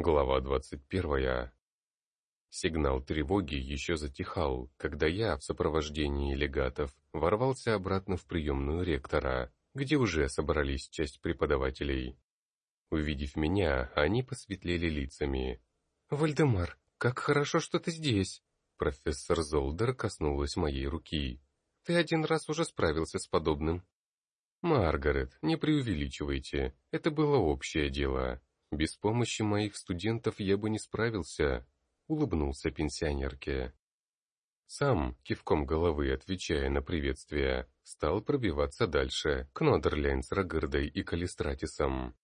Глава 21. Сигнал тревоги еще затихал, когда я в сопровождении легатов ворвался обратно в приемную ректора, где уже собрались часть преподавателей. Увидев меня, они посветлели лицами. «Вальдемар, как хорошо, что ты здесь!» Профессор Золдер коснулась моей руки. «Ты один раз уже справился с подобным». «Маргарет, не преувеличивайте, это было общее дело. Без помощи моих студентов я бы не справился», — улыбнулся пенсионерке. Сам, кивком головы отвечая на приветствие, стал пробиваться дальше, к Нодерляйн с Рагырдой и Калистратисом.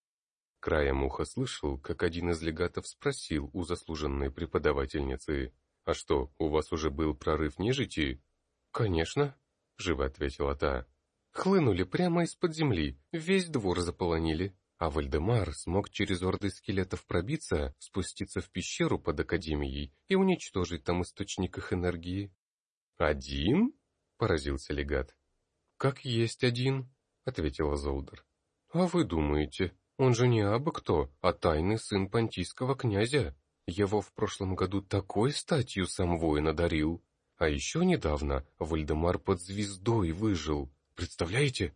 Краем уха слышал, как один из легатов спросил у заслуженной преподавательницы, «А что, у вас уже был прорыв нежити?» «Конечно», — живо ответила та. «Хлынули прямо из-под земли, весь двор заполонили, а Вальдемар смог через орды скелетов пробиться, спуститься в пещеру под Академией и уничтожить там источник их энергии». «Один?» — поразился легат. «Как есть один», — ответила Золдер. «А вы думаете, он же не абы кто, а тайный сын понтийского князя. Его в прошлом году такой статью сам воин одарил. А еще недавно Вальдемар под звездой выжил. Представляете?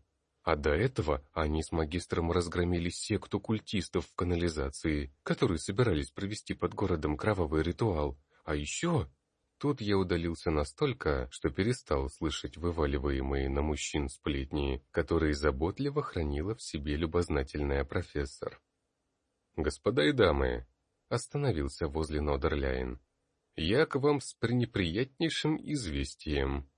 А до этого они с магистром разгромили секту культистов в канализации, которые собирались провести под городом кровавый ритуал. А еще Тут я удалился настолько, что перестал слышать вываливаемые на мужчин сплетни, которые заботливо хранила в себе любознательная профессор. «Господа и дамы», — остановился возле Нодерляйн, — «я к вам с пренеприятнейшим известием».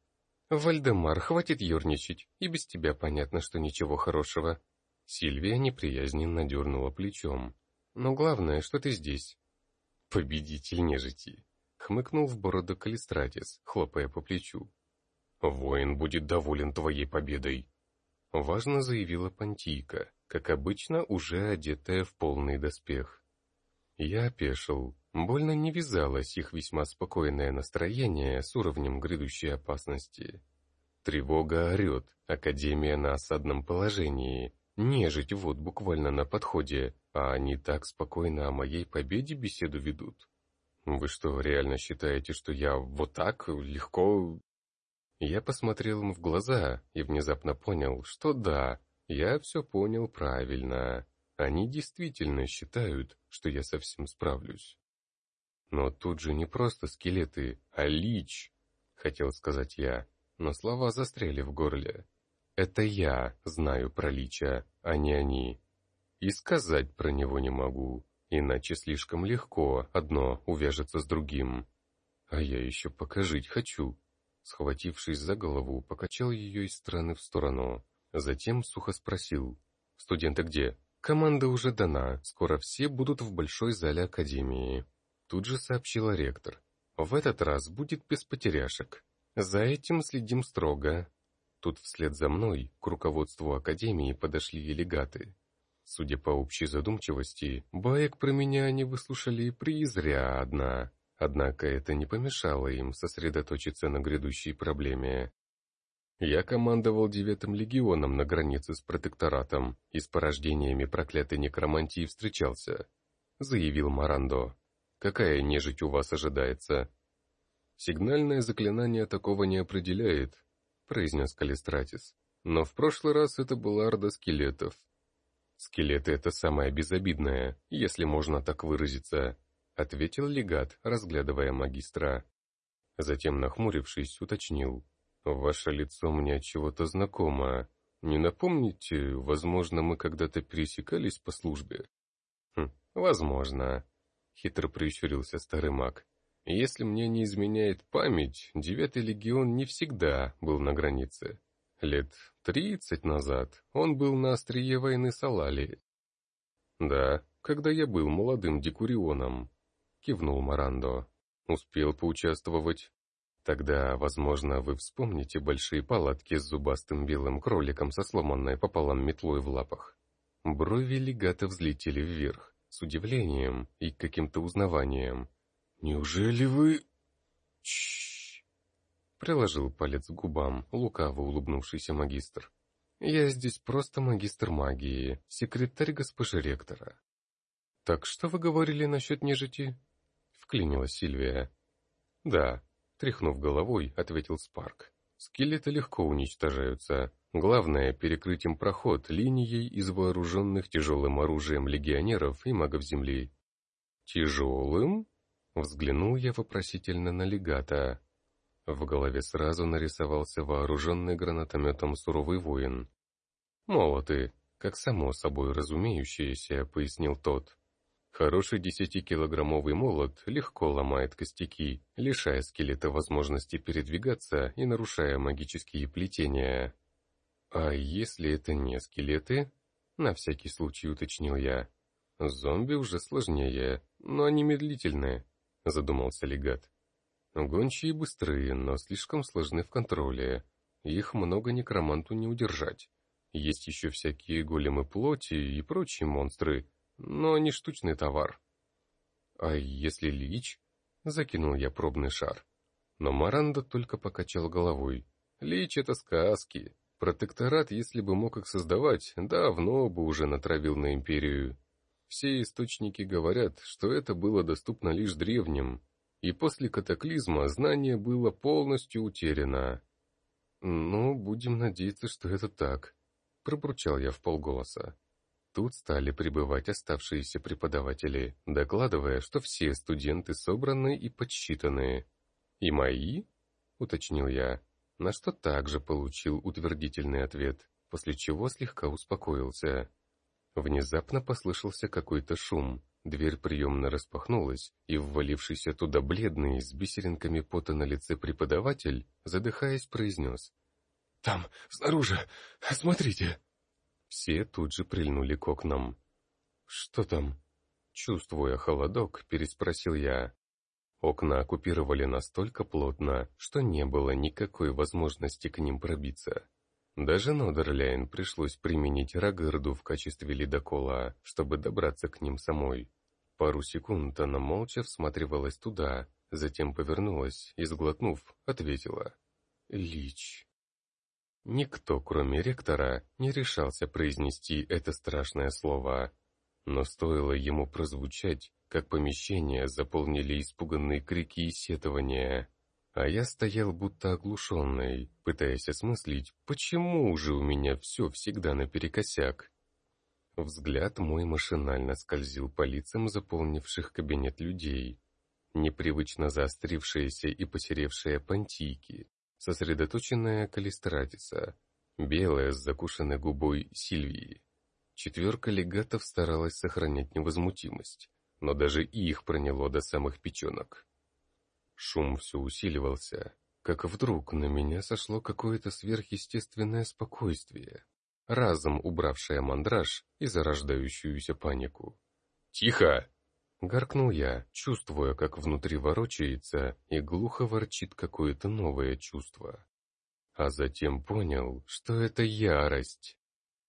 «Вальдемар, хватит ерничать, и без тебя понятно, что ничего хорошего». Сильвия неприязненно дернула плечом. «Но главное, что ты здесь». «Победитель нежити», хмыкнул в бороду Калистратис, хлопая по плечу. «Воин будет доволен твоей победой», — важно заявила Пантийка, как обычно уже одетая в полный доспех. Я опешил. Больно не вязалось их весьма спокойное настроение с уровнем грядущей опасности. Тревога орет, Академия на осадном положении, нежить вот буквально на подходе, а они так спокойно о моей победе беседу ведут. «Вы что, реально считаете, что я вот так легко...» Я посмотрел ему в глаза и внезапно понял, что да, я все понял правильно. Они действительно считают, что я совсем справлюсь. Но тут же не просто скелеты, а лич, хотел сказать я, но слова застряли в горле. Это я знаю про лича, а не они. И сказать про него не могу. Иначе слишком легко одно увяжется с другим. А я еще покажить хочу. Схватившись за голову, покачал ее из стороны в сторону. Затем сухо спросил. «Студенты где?» «Команда уже дана, скоро все будут в большой зале Академии». Тут же сообщила ректор. «В этот раз будет без потеряшек. За этим следим строго». Тут вслед за мной к руководству Академии подошли делегаты. Судя по общей задумчивости, баек про меня они выслушали преизрядно, однако это не помешало им сосредоточиться на грядущей проблеме. Я командовал девятым легионом на границе с протекторатом и с порождениями проклятой некромантии встречался, заявил Марандо. Какая нежить у вас ожидается? Сигнальное заклинание такого не определяет, произнес Калистратис. Но в прошлый раз это была орда скелетов, «Скелеты — это самое безобидное, если можно так выразиться», — ответил легат, разглядывая магистра. Затем, нахмурившись, уточнил. «Ваше лицо мне от чего-то знакомо. Не напомните, возможно, мы когда-то пересекались по службе?» «Хм, возможно», — хитро прищурился старый маг. «Если мне не изменяет память, девятый легион не всегда был на границе. Лет тридцать назад он был на острие войны с Алали. «Да, когда я был молодым декурионом», — кивнул Марандо. «Успел поучаствовать. Тогда, возможно, вы вспомните большие палатки с зубастым белым кроликом со сломанной пополам метлой в лапах». Брови легата взлетели вверх, с удивлением и каким-то узнаванием. «Неужели вы...» Чш Приложил палец к губам, лукаво улыбнувшийся магистр. «Я здесь просто магистр магии, секретарь госпожи ректора». «Так что вы говорили насчет нежити?» — вклинилась Сильвия. «Да», — тряхнув головой, ответил Спарк. «Скелеты легко уничтожаются. Главное — перекрыть им проход линией из вооруженных тяжелым оружием легионеров и магов Земли». «Тяжелым?» — взглянул я вопросительно на легата. В голове сразу нарисовался вооруженный гранатометом суровый воин. «Молоты, как само собой разумеющееся», — пояснил тот. Хороший десятикилограммовый молот легко ломает костяки, лишая скелета возможности передвигаться и нарушая магические плетения. А если это не скелеты? На всякий случай уточнил я. Зомби уже сложнее, но они медлительные, задумался легат. Гончие быстрые, но слишком сложны в контроле. Их много некроманту не удержать. Есть еще всякие големы плоти и прочие монстры, но не штучный товар. А если лич? Закинул я пробный шар. Но Маранда только покачал головой. Лич — это сказки. Протекторат, если бы мог их создавать, давно бы уже натравил на империю. Все источники говорят, что это было доступно лишь древним, и после катаклизма знание было полностью утеряно. «Ну, будем надеяться, что это так», — пробурчал я в полголоса. Тут стали прибывать оставшиеся преподаватели, докладывая, что все студенты собраны и подсчитаны. «И мои?» — уточнил я, на что также получил утвердительный ответ, после чего слегка успокоился. Внезапно послышался какой-то шум, дверь приемно распахнулась, и ввалившийся туда бледный, с бисеринками пота на лице преподаватель, задыхаясь, произнес. «Там, снаружи, смотрите!» Все тут же прильнули к окнам. «Что там?» Чувствуя холодок, переспросил я. Окна оккупировали настолько плотно, что не было никакой возможности к ним пробиться. Даже Нодерляйн пришлось применить Рагырду в качестве ледокола, чтобы добраться к ним самой. Пару секунд она молча всматривалась туда, затем повернулась и, сглотнув, ответила. «Лич». Никто, кроме ректора, не решался произнести это страшное слово. Но стоило ему прозвучать, как помещение заполнили испуганные крики и сетования. А я стоял будто оглушенный, пытаясь осмыслить, почему же у меня все всегда наперекосяк. Взгляд мой машинально скользил по лицам заполнивших кабинет людей. Непривычно заострившиеся и посеревшие понтийки, сосредоточенная Калистратиса, белая с закушенной губой Сильвии. Четверка легатов старалась сохранять невозмутимость, но даже их проняло до самых печенок. Шум все усиливался, как вдруг на меня сошло какое-то сверхъестественное спокойствие, разом убравшее мандраж и зарождающуюся панику. «Тихо!» Гаркнул я, чувствуя, как внутри ворочается и глухо ворчит какое-то новое чувство. А затем понял, что это ярость.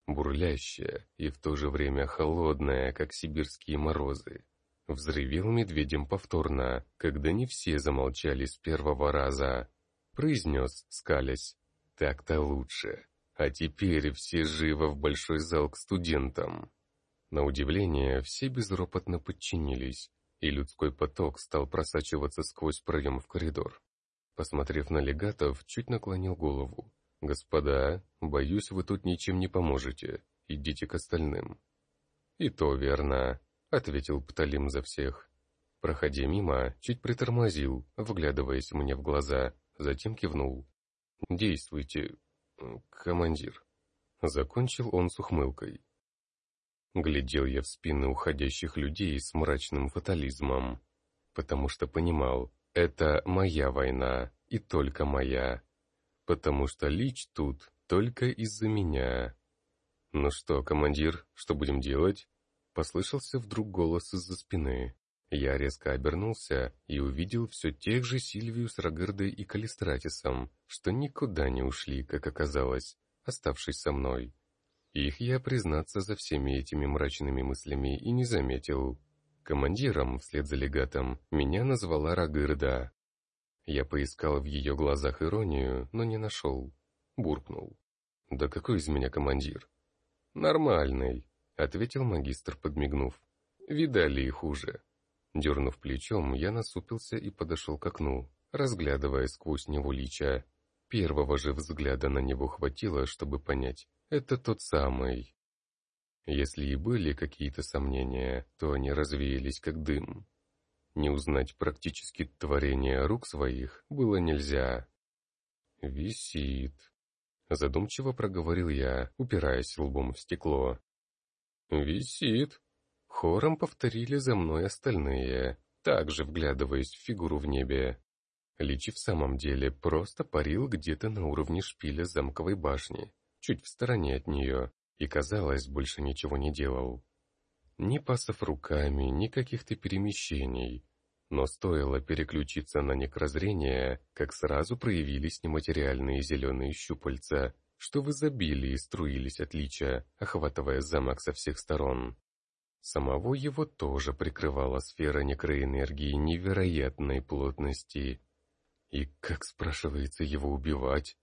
Бурлящая и в то же время холодная, как сибирские морозы. Взрывел медведем повторно, когда не все замолчали с первого раза. Произнес, скалясь, «Так-то лучше. А теперь все живо в большой зал к студентам». На удивление, все безропотно подчинились, и людской поток стал просачиваться сквозь проем в коридор. Посмотрев на легатов, чуть наклонил голову. «Господа, боюсь, вы тут ничем не поможете. Идите к остальным». «И то верно», — ответил Пталим за всех. Проходя мимо, чуть притормозил, вглядываясь мне в глаза, затем кивнул. «Действуйте, командир». Закончил он с ухмылкой. Глядел я в спины уходящих людей с мрачным фатализмом, потому что понимал, это моя война, и только моя, потому что Лич тут только из-за меня. «Ну что, командир, что будем делать?» Послышался вдруг голос из-за спины. Я резко обернулся и увидел все тех же Сильвию с Рогардой и Калистратисом, что никуда не ушли, как оказалось, оставшись со мной. Их я, признаться, за всеми этими мрачными мыслями и не заметил. Командиром, вслед за легатом, меня назвала Рагырда. Я поискал в ее глазах иронию, но не нашел. Буркнул. «Да какой из меня командир?» «Нормальный», — ответил магистр, подмигнув. видали и хуже. Дернув плечом, я насупился и подошел к окну, разглядывая сквозь него лича. Первого же взгляда на него хватило, чтобы понять, это тот самый. Если и были какие-то сомнения, то они развеялись как дым. Не узнать практически творение рук своих было нельзя. «Висит», — задумчиво проговорил я, упираясь лбом в стекло. «Висит», — хором повторили за мной остальные, также вглядываясь в фигуру в небе. Личи в самом деле просто парил где-то на уровне шпиля замковой башни, чуть в стороне от нее, и, казалось, больше ничего не делал. Ни пасов руками, ни каких-то перемещений. Но стоило переключиться на некрозрение, как сразу проявились нематериальные зеленые щупальца, что в изобилии струились от лича, охватывая замок со всех сторон. Самого его тоже прикрывала сфера некроэнергии невероятной плотности. И как, спрашивается, его убивать?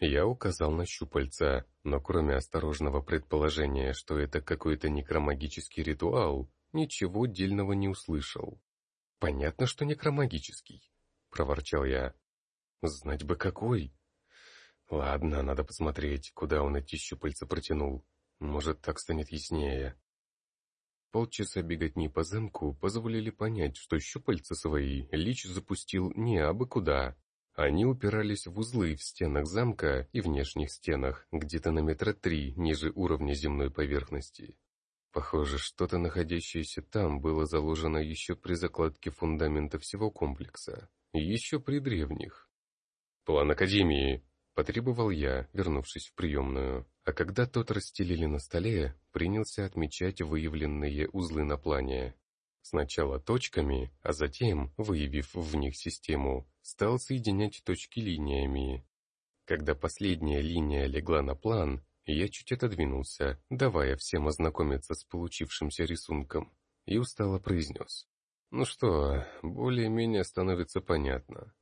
Я указал на щупальца, но кроме осторожного предположения, что это какой-то некромагический ритуал, ничего дельного не услышал. «Понятно, что некромагический», — проворчал я. «Знать бы какой». «Ладно, надо посмотреть, куда он эти щупальца протянул. Может, так станет яснее». Полчаса беготни по замку позволили понять, что щупальца свои Лич запустил не абы куда, они упирались в узлы в стенах замка и внешних стенах, где-то на метра три ниже уровня земной поверхности. Похоже, что-то находящееся там было заложено еще при закладке фундамента всего комплекса, еще при древних. «План Академии!» — потребовал я, вернувшись в приемную, а когда тот расстелили на столе, принялся отмечать выявленные узлы на плане. Сначала точками, а затем, выявив в них систему, стал соединять точки линиями. Когда последняя линия легла на план, я чуть отодвинулся, давая всем ознакомиться с получившимся рисунком, и устало произнес. Ну что, более-менее становится понятно.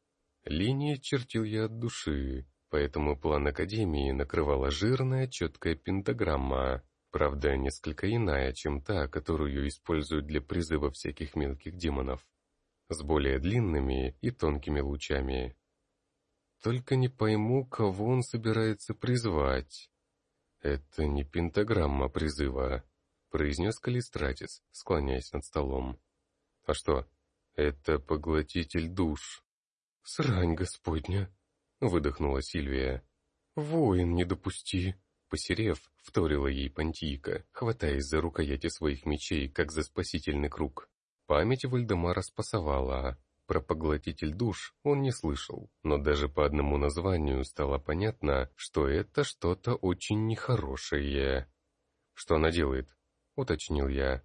Линии чертил я от души, поэтому план Академии накрывала жирная четкая пентаграмма, правда, несколько иная, чем та, которую используют для призыва всяких мелких демонов с более длинными и тонкими лучами. Только не пойму, кого он собирается призвать. Это не пентаграмма призыва, произнес Калистратис, склоняясь над столом. А что? Это поглотитель душ. Срань господня, выдохнула Сильвия. Воин не допусти. Посерев, вторила ей Пантийка, хватаясь за рукояти своих мечей, как за спасительный круг. Память Вальдемара спасовала, про поглотитель душ он не слышал, но даже по одному названию стало понятно, что это что-то очень нехорошее. «Что она делает?» — уточнил я.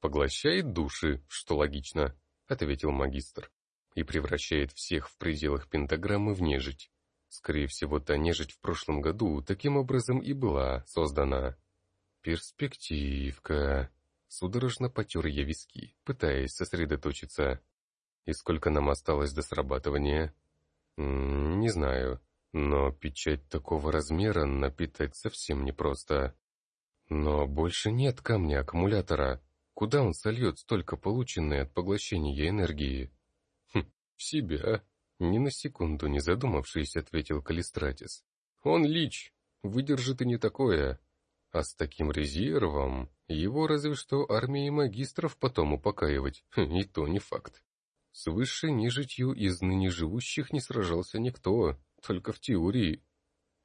«Поглощает души, что логично», — ответил магистр, «и превращает всех в пределах пентаграммы в нежить. Скорее всего, та нежить в прошлом году таким образом и была создана». «Перспективка», Судорожно потер я виски, пытаясь сосредоточиться. И сколько нам осталось до срабатывания? Не знаю, но печать такого размера напитать совсем непросто. Но больше нет камня аккумулятора. Куда он сольет столько полученной от поглощения энергии? В себя. Ни на секунду не задумавшись, ответил Калистратис. Он лич, выдержит и не такое. А с таким резервом его разве что армии магистров потом упокаивать, хм, и то не факт. С высшей нежитью из ныне живущих не сражался никто, только в теории.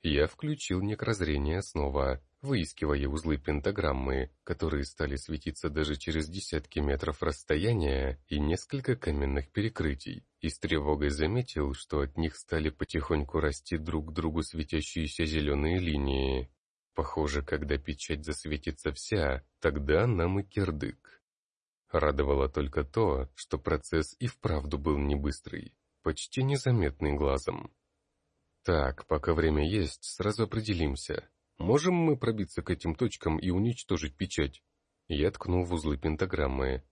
Я включил некрозрение снова, выискивая узлы пентаграммы, которые стали светиться даже через десятки метров расстояния и несколько каменных перекрытий, и с тревогой заметил, что от них стали потихоньку расти друг к другу светящиеся зеленые линии. Похоже, когда печать засветится вся, тогда нам и кирдык. Радовало только то, что процесс и вправду был не быстрый, почти незаметный глазом. Так, пока время есть, сразу определимся. Можем мы пробиться к этим точкам и уничтожить печать? Я ткнул в узлы пентаграммы.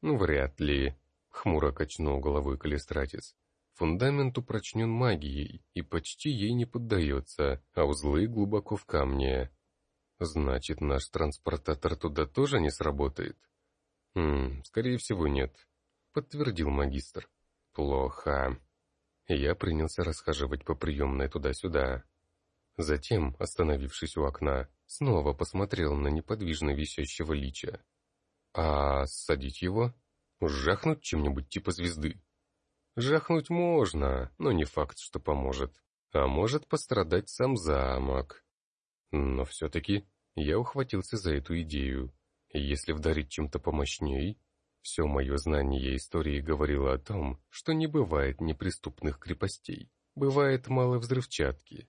Ну, вряд ли. Хмуро качнул головой Калистратис. Фундамент упрочнен магией и почти ей не поддается, а узлы глубоко в камне. Значит, наш транспортатор туда тоже не сработает? «Хм, скорее всего, нет», — подтвердил магистр. «Плохо». Я принялся расхаживать по приемной туда-сюда. Затем, остановившись у окна, снова посмотрел на неподвижно висящего лича. «А садить его? Жахнуть чем-нибудь типа звезды?» «Жахнуть можно, но не факт, что поможет. А может пострадать сам замок». Но все-таки я ухватился за эту идею. Если вдарить чем-то помощней, все мое знание истории говорило о том, что не бывает неприступных крепостей, бывает мало взрывчатки.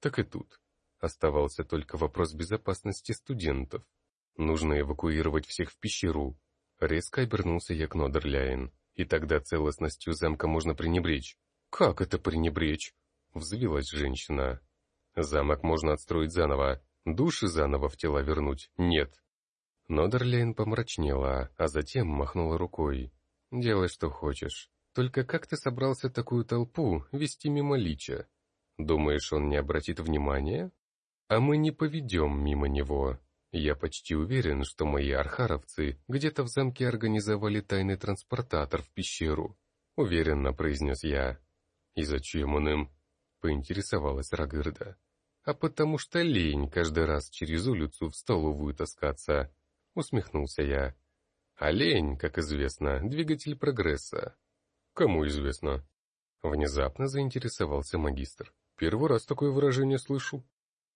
Так и тут. Оставался только вопрос безопасности студентов. Нужно эвакуировать всех в пещеру. Резко обернулся я к Нодерляйн, и тогда целостностью замка можно пренебречь. «Как это пренебречь?» — взвилась женщина. «Замок можно отстроить заново, души заново в тела вернуть. Нет, Нодерлейн помрачнела, а затем махнула рукой. «Делай, что хочешь. Только как ты собрался такую толпу вести мимо Лича? Думаешь, он не обратит внимания? А мы не поведем мимо него. Я почти уверен, что мои архаровцы где-то в замке организовали тайный транспортатор в пещеру. Уверенно произнес я. И зачем он им? Поинтересовалась Рагырда. А потому что лень каждый раз через улицу в столовую таскаться усмехнулся я. Олень, как известно, двигатель прогресса. Кому известно? Внезапно заинтересовался магистр. Первый раз такое выражение слышу.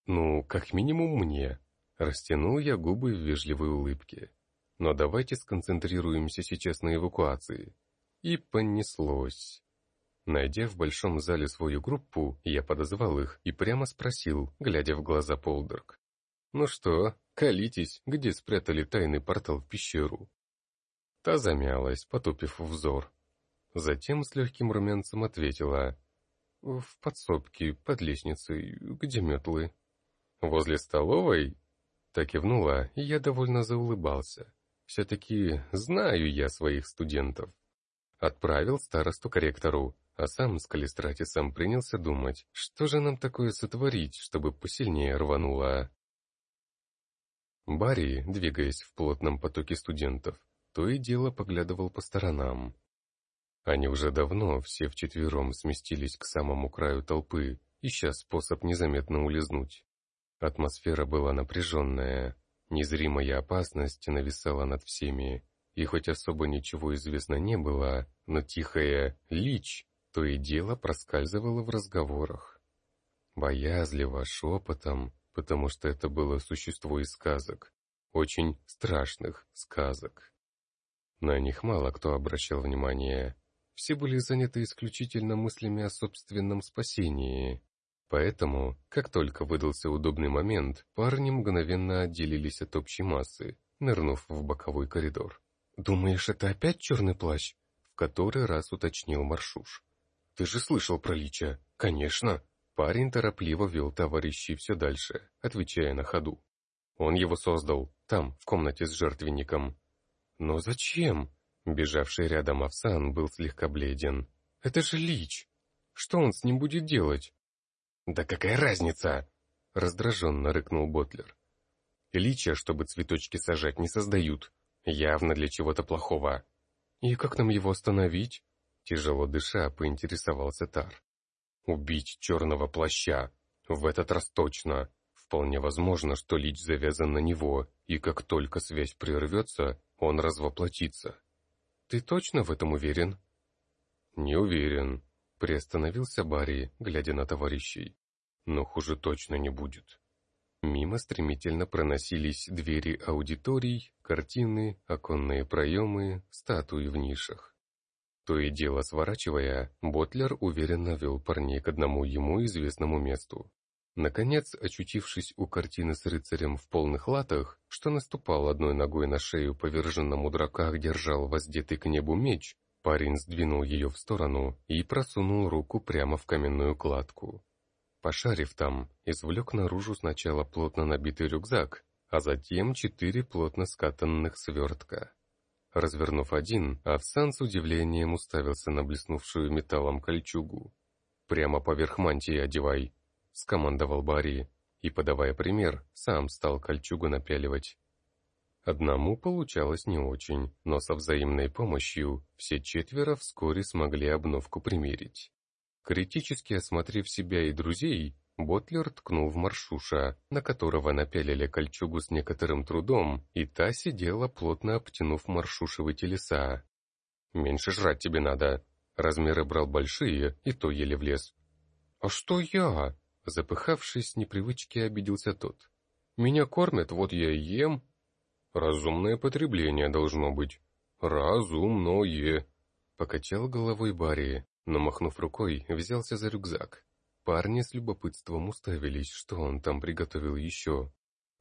Ну, как минимум мне. Растянул я губы в вежливой улыбке. Но давайте сконцентрируемся сейчас на эвакуации. И понеслось. Найдя в большом зале свою группу, я подозвал их и прямо спросил, глядя в глаза Полдерг. «Ну что, колитесь, где спрятали тайный портал в пещеру?» Та замялась, потупив взор. Затем с легким румянцем ответила. «В подсобке, под лестницей, где метлы?» «Возле столовой?» Так кивнула, и я довольно заулыбался. Все-таки знаю я своих студентов. Отправил старосту к ректору, а сам с Калистратисом принялся думать, что же нам такое сотворить, чтобы посильнее рвануло. Барри, двигаясь в плотном потоке студентов, то и дело поглядывал по сторонам. Они уже давно все вчетвером сместились к самому краю толпы, ища способ незаметно улизнуть. Атмосфера была напряженная, незримая опасность нависала над всеми, и хоть особо ничего известно не было, но тихая «лич» то и дело проскальзывало в разговорах. Боязливо, шепотом, потому что это было существо из сказок, очень страшных сказок. На них мало кто обращал внимание. Все были заняты исключительно мыслями о собственном спасении. Поэтому, как только выдался удобный момент, парни мгновенно отделились от общей массы, нырнув в боковой коридор. «Думаешь, это опять черный плащ?» В который раз уточнил Маршуш. «Ты же слышал про Лича?» «Конечно!» Парень торопливо вел товарищей все дальше, отвечая на ходу. Он его создал, там, в комнате с жертвенником. Но зачем? Бежавший рядом Овсан был слегка бледен. Это же Лич! Что он с ним будет делать? Да какая разница? Раздраженно рыкнул Ботлер. Лича, чтобы цветочки сажать, не создают. Явно для чего-то плохого. И как нам его остановить? Тяжело дыша, поинтересовался Тар. Убить черного плаща. В этот раз точно. Вполне возможно, что лич завязан на него, и как только связь прервется, он развоплотится. Ты точно в этом уверен? Не уверен. Приостановился Барри, глядя на товарищей. Но хуже точно не будет. Мимо стремительно проносились двери аудиторий, картины, оконные проемы, статуи в нишах. То и дело сворачивая, Ботлер уверенно вел парней к одному ему известному месту. Наконец, очутившись у картины с рыцарем в полных латах, что наступал одной ногой на шею поверженному драках, держал воздетый к небу меч, парень сдвинул ее в сторону и просунул руку прямо в каменную кладку. Пошарив там, извлек наружу сначала плотно набитый рюкзак, а затем четыре плотно скатанных свертка. Развернув один, Авсан с удивлением уставился на блеснувшую металлом кольчугу. «Прямо поверх мантии одевай», — скомандовал Барри, и, подавая пример, сам стал кольчугу напяливать. Одному получалось не очень, но со взаимной помощью все четверо вскоре смогли обновку примерить. Критически осмотрев себя и друзей, Ботлер ткнул в Маршуша, на которого напялили кольчугу с некоторым трудом, и та сидела, плотно обтянув Маршушевы телеса. «Меньше жрать тебе надо». Размеры брал большие, и то еле влез. «А что я?» Запыхавшись непривычки, обиделся тот. «Меня кормят, вот я и ем». «Разумное потребление должно быть». «Разумное», — покачал головой Барри, но, махнув рукой, взялся за рюкзак. Парни с любопытством уставились, что он там приготовил еще.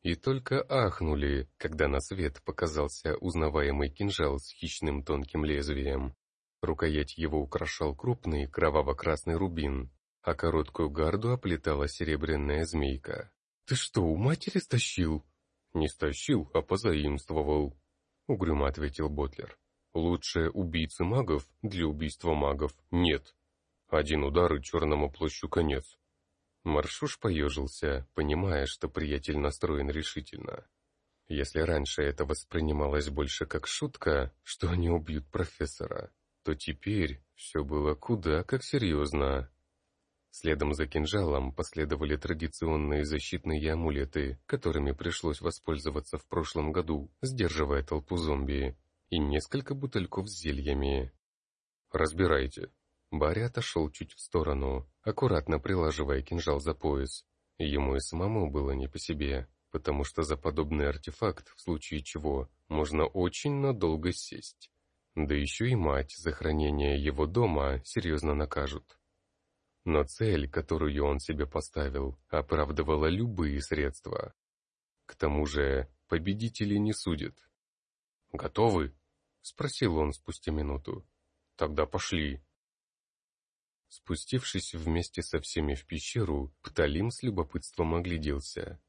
И только ахнули, когда на свет показался узнаваемый кинжал с хищным тонким лезвием. Рукоять его украшал крупный кроваво-красный рубин, а короткую гарду оплетала серебряная змейка. «Ты что, у матери стащил?» «Не стащил, а позаимствовал», — угрюмо ответил Ботлер. «Лучше убийцы магов для убийства магов нет. Один удар и черному плащу конец». Маршуш поежился, понимая, что приятель настроен решительно. Если раньше это воспринималось больше как шутка, что они убьют профессора, то теперь все было куда как серьезно. Следом за кинжалом последовали традиционные защитные амулеты, которыми пришлось воспользоваться в прошлом году, сдерживая толпу зомби, и несколько бутыльков с зельями. «Разбирайте». Барри отошел чуть в сторону, аккуратно прилаживая кинжал за пояс. Ему и самому было не по себе, потому что за подобный артефакт, в случае чего, можно очень надолго сесть. Да еще и мать за хранение его дома серьезно накажут. Но цель, которую он себе поставил, оправдывала любые средства. К тому же победители не судят. «Готовы?» — спросил он спустя минуту. «Тогда пошли». Спустившись вместе со всеми в пещеру, Пталим с любопытством огляделся.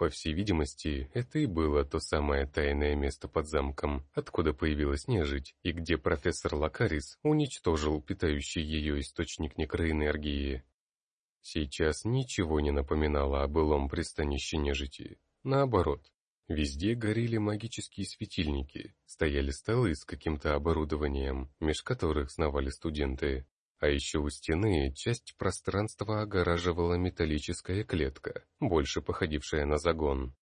По всей видимости, это и было то самое тайное место под замком, откуда появилась нежить, и где профессор Лакарис уничтожил питающий ее источник некроэнергии. Сейчас ничего не напоминало о былом пристанище нежити. Наоборот, везде горели магические светильники, стояли столы с каким-то оборудованием, меж которых сновали студенты. А еще у стены часть пространства огораживала металлическая клетка, больше походившая на загон.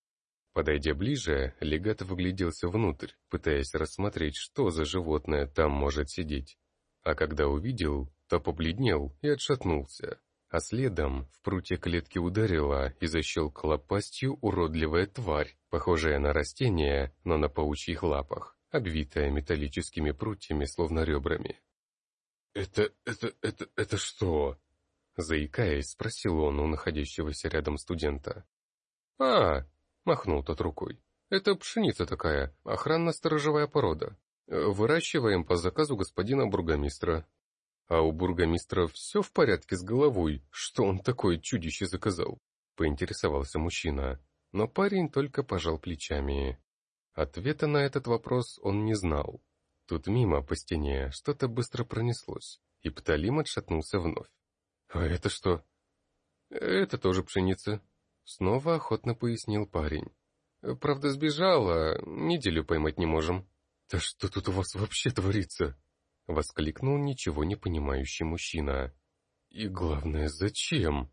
Подойдя ближе, легат выгляделся внутрь, пытаясь рассмотреть, что за животное там может сидеть. А когда увидел, то побледнел и отшатнулся. А следом в прутья клетки ударила и защелкала пастью уродливая тварь, похожая на растение, но на паучьих лапах, обвитая металлическими прутьями, словно ребрами. «Это... это... это... это что?» Заикаясь, спросил он у находящегося рядом студента. «А!» — махнул тот рукой. «Это пшеница такая, охранно-сторожевая порода. Выращиваем по заказу господина бургомистра. А у бургомистра все в порядке с головой, что он такое чудище заказал?» — поинтересовался мужчина. Но парень только пожал плечами. Ответа на этот вопрос он не знал. Тут мимо по стене что-то быстро пронеслось, и Пталим отшатнулся вновь. «А это что?» «Это тоже пшеница», — снова охотно пояснил парень. «Правда, сбежала, неделю поймать не можем». «Да что тут у вас вообще творится?» — воскликнул ничего не понимающий мужчина. «И главное, зачем?»